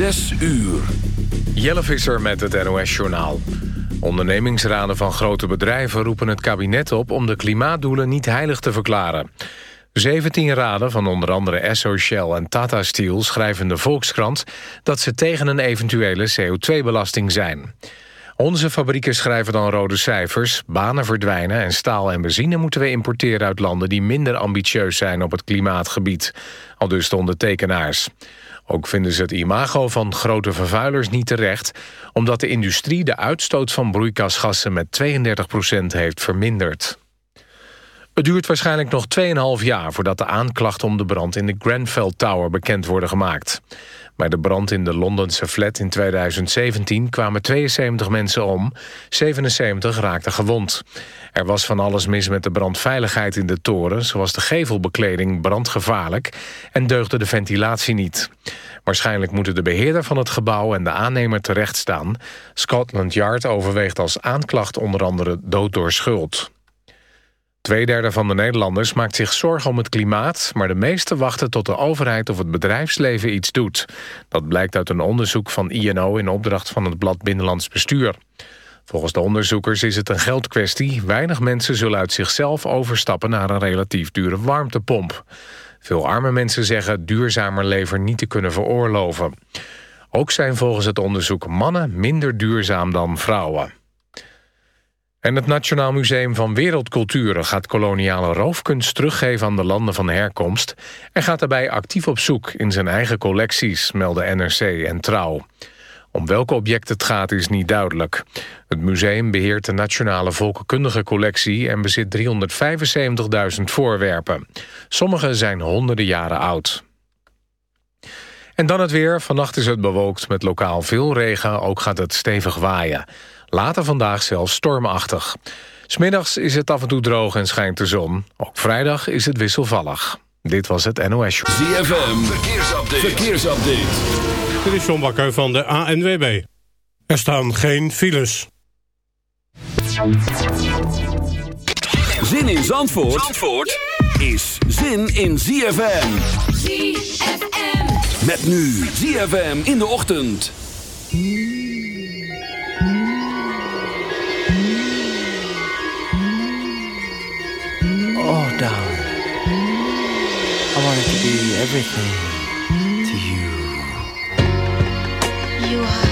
Zes uur. Jelle Visser met het NOS-journaal. Ondernemingsraden van grote bedrijven roepen het kabinet op... om de klimaatdoelen niet heilig te verklaren. 17 raden van onder andere Esso, Shell en Tata Steel... schrijven de Volkskrant dat ze tegen een eventuele CO2-belasting zijn. Onze fabrieken schrijven dan rode cijfers, banen verdwijnen... en staal en benzine moeten we importeren uit landen... die minder ambitieus zijn op het klimaatgebied. Al dus de ondertekenaars. Ook vinden ze het imago van grote vervuilers niet terecht... omdat de industrie de uitstoot van broeikasgassen met 32% heeft verminderd. Het duurt waarschijnlijk nog 2,5 jaar voordat de aanklachten om de brand in de Grenfell Tower bekend worden gemaakt. Bij de brand in de Londense flat in 2017 kwamen 72 mensen om, 77 raakten gewond. Er was van alles mis met de brandveiligheid in de toren, zoals de gevelbekleding brandgevaarlijk en deugde de ventilatie niet. Waarschijnlijk moeten de beheerder van het gebouw en de aannemer terechtstaan. Scotland Yard overweegt als aanklacht onder andere dood door schuld. Tweederde van de Nederlanders maakt zich zorgen om het klimaat... maar de meesten wachten tot de overheid of het bedrijfsleven iets doet. Dat blijkt uit een onderzoek van INO in opdracht van het blad Binnenlands Bestuur. Volgens de onderzoekers is het een geldkwestie. Weinig mensen zullen uit zichzelf overstappen naar een relatief dure warmtepomp. Veel arme mensen zeggen duurzamer leven niet te kunnen veroorloven. Ook zijn volgens het onderzoek mannen minder duurzaam dan vrouwen. En het Nationaal Museum van Wereldculturen gaat koloniale roofkunst teruggeven aan de landen van herkomst en gaat daarbij actief op zoek in zijn eigen collecties, melden NRC en Trouw. Om welke object het gaat is niet duidelijk. Het museum beheert de Nationale Volkenkundige Collectie... en bezit 375.000 voorwerpen. Sommige zijn honderden jaren oud. En dan het weer. Vannacht is het bewolkt met lokaal veel regen. Ook gaat het stevig waaien. Later vandaag zelfs stormachtig. Smiddags is het af en toe droog en schijnt de zon. Ook vrijdag is het wisselvallig. Dit was het NOS Show. ZFM, verkeersupdate. verkeersupdate. Dit is John Bakker van de ANWB. Er staan geen files. Zin in Zandvoort, Zandvoort is zin in ZFM. ZFM. Met nu ZFM in de ochtend. Oh, darling. I wanted to be everything to you. You are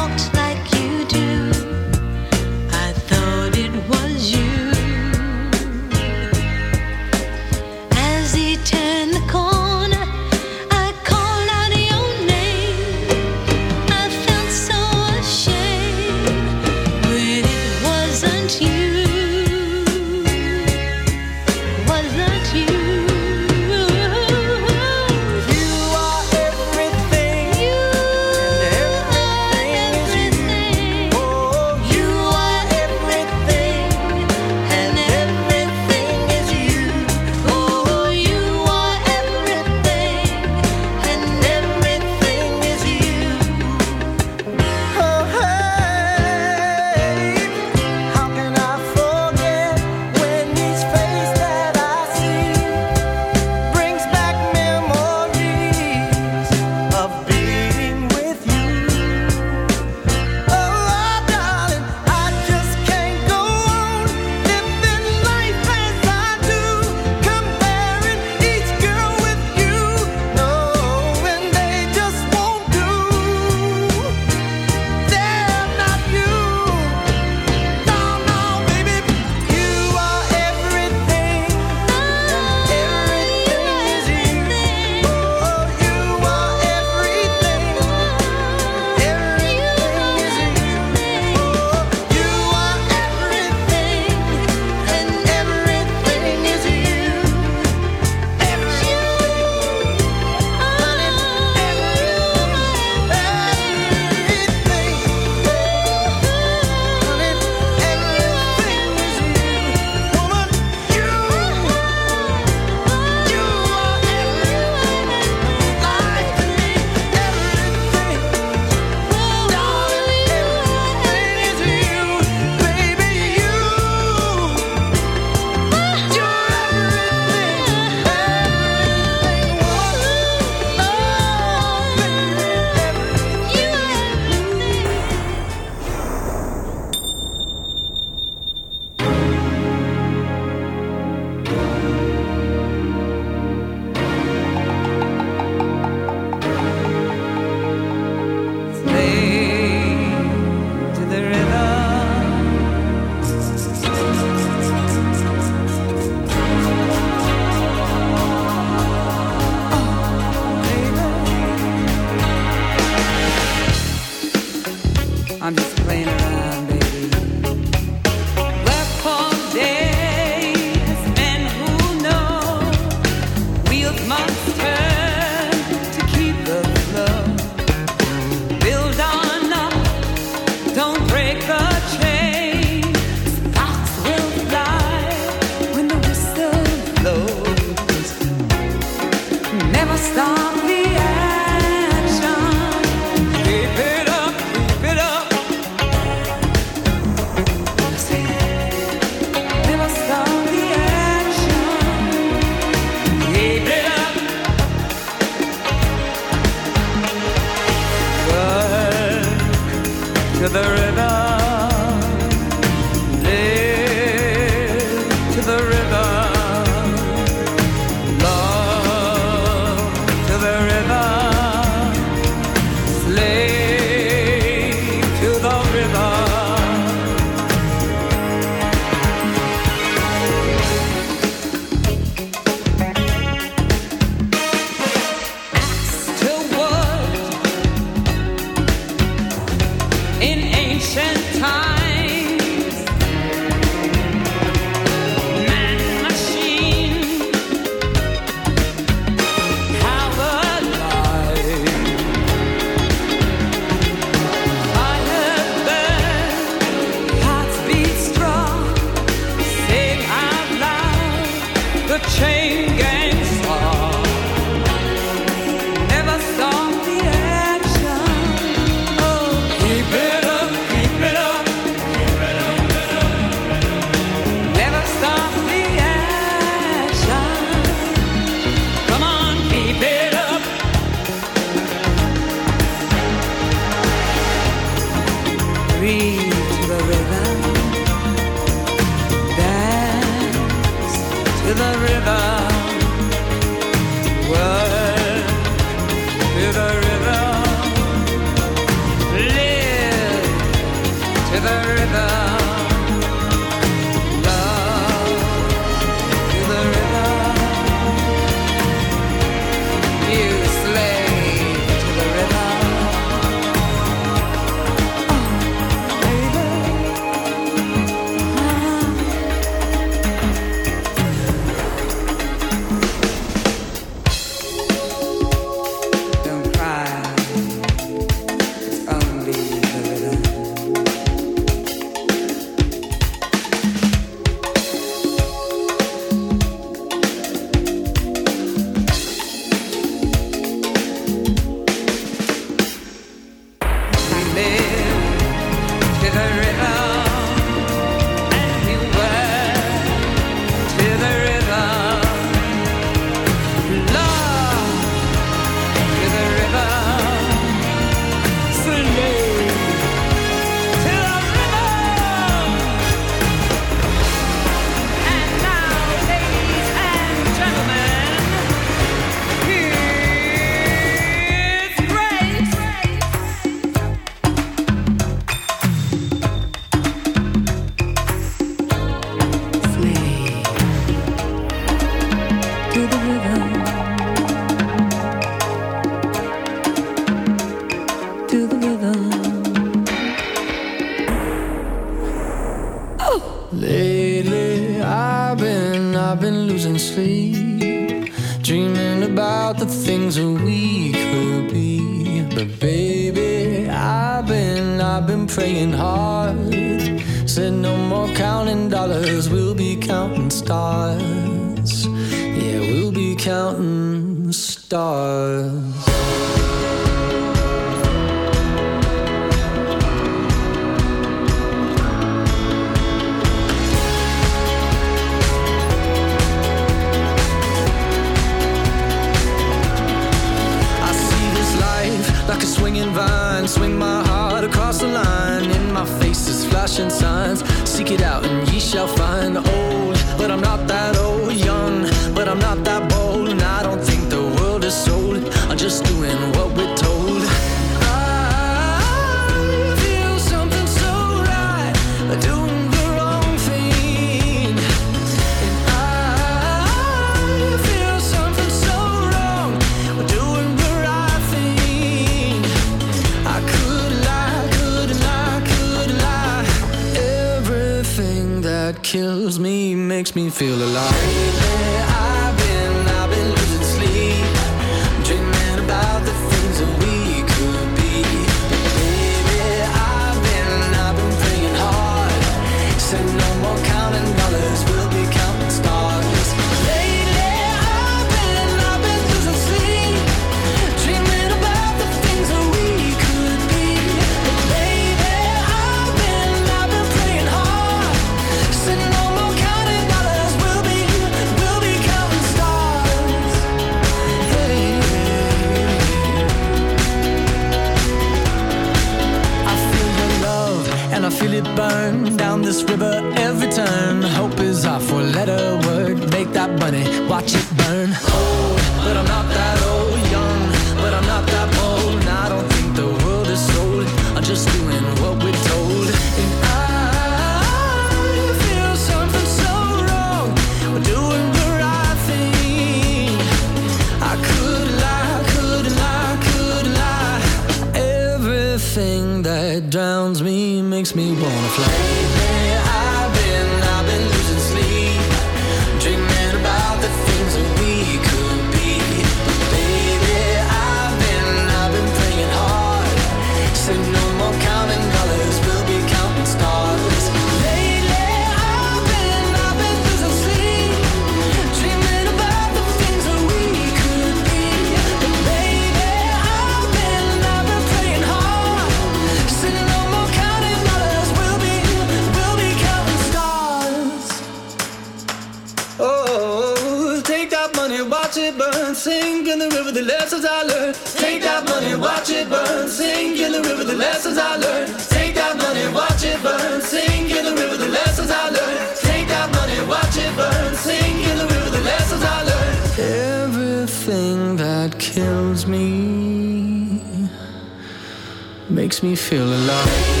makes me feel alive.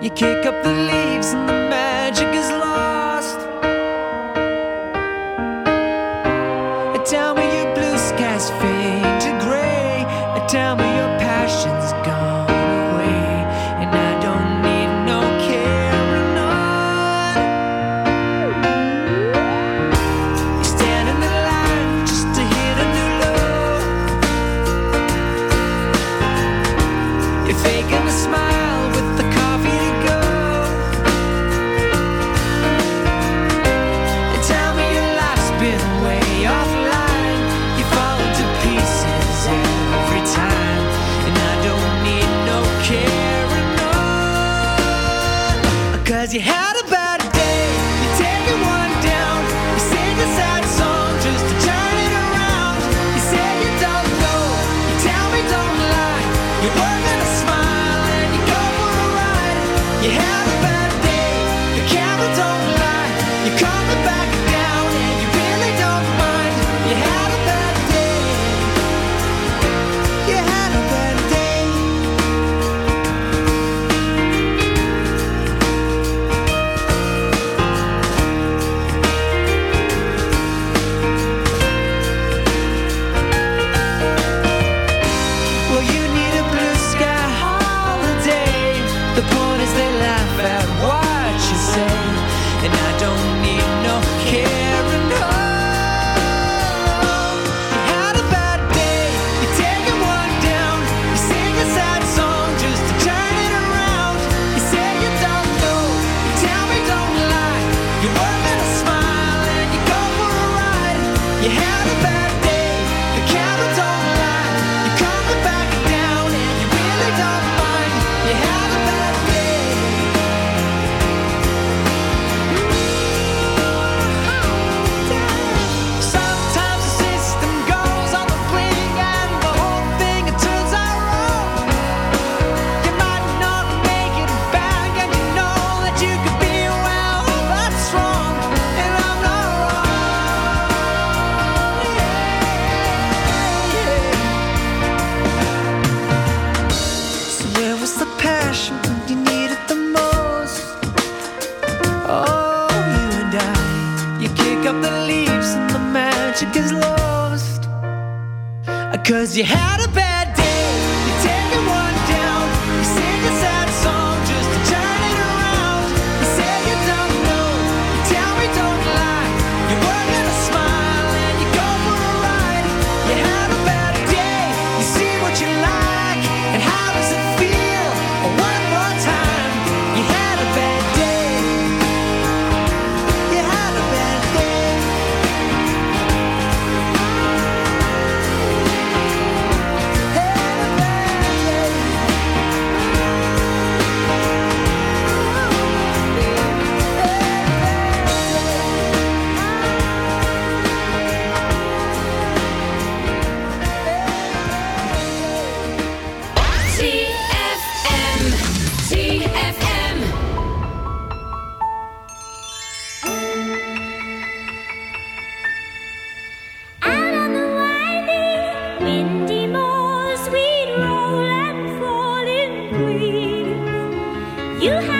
You kick up the leaves and the magic is You have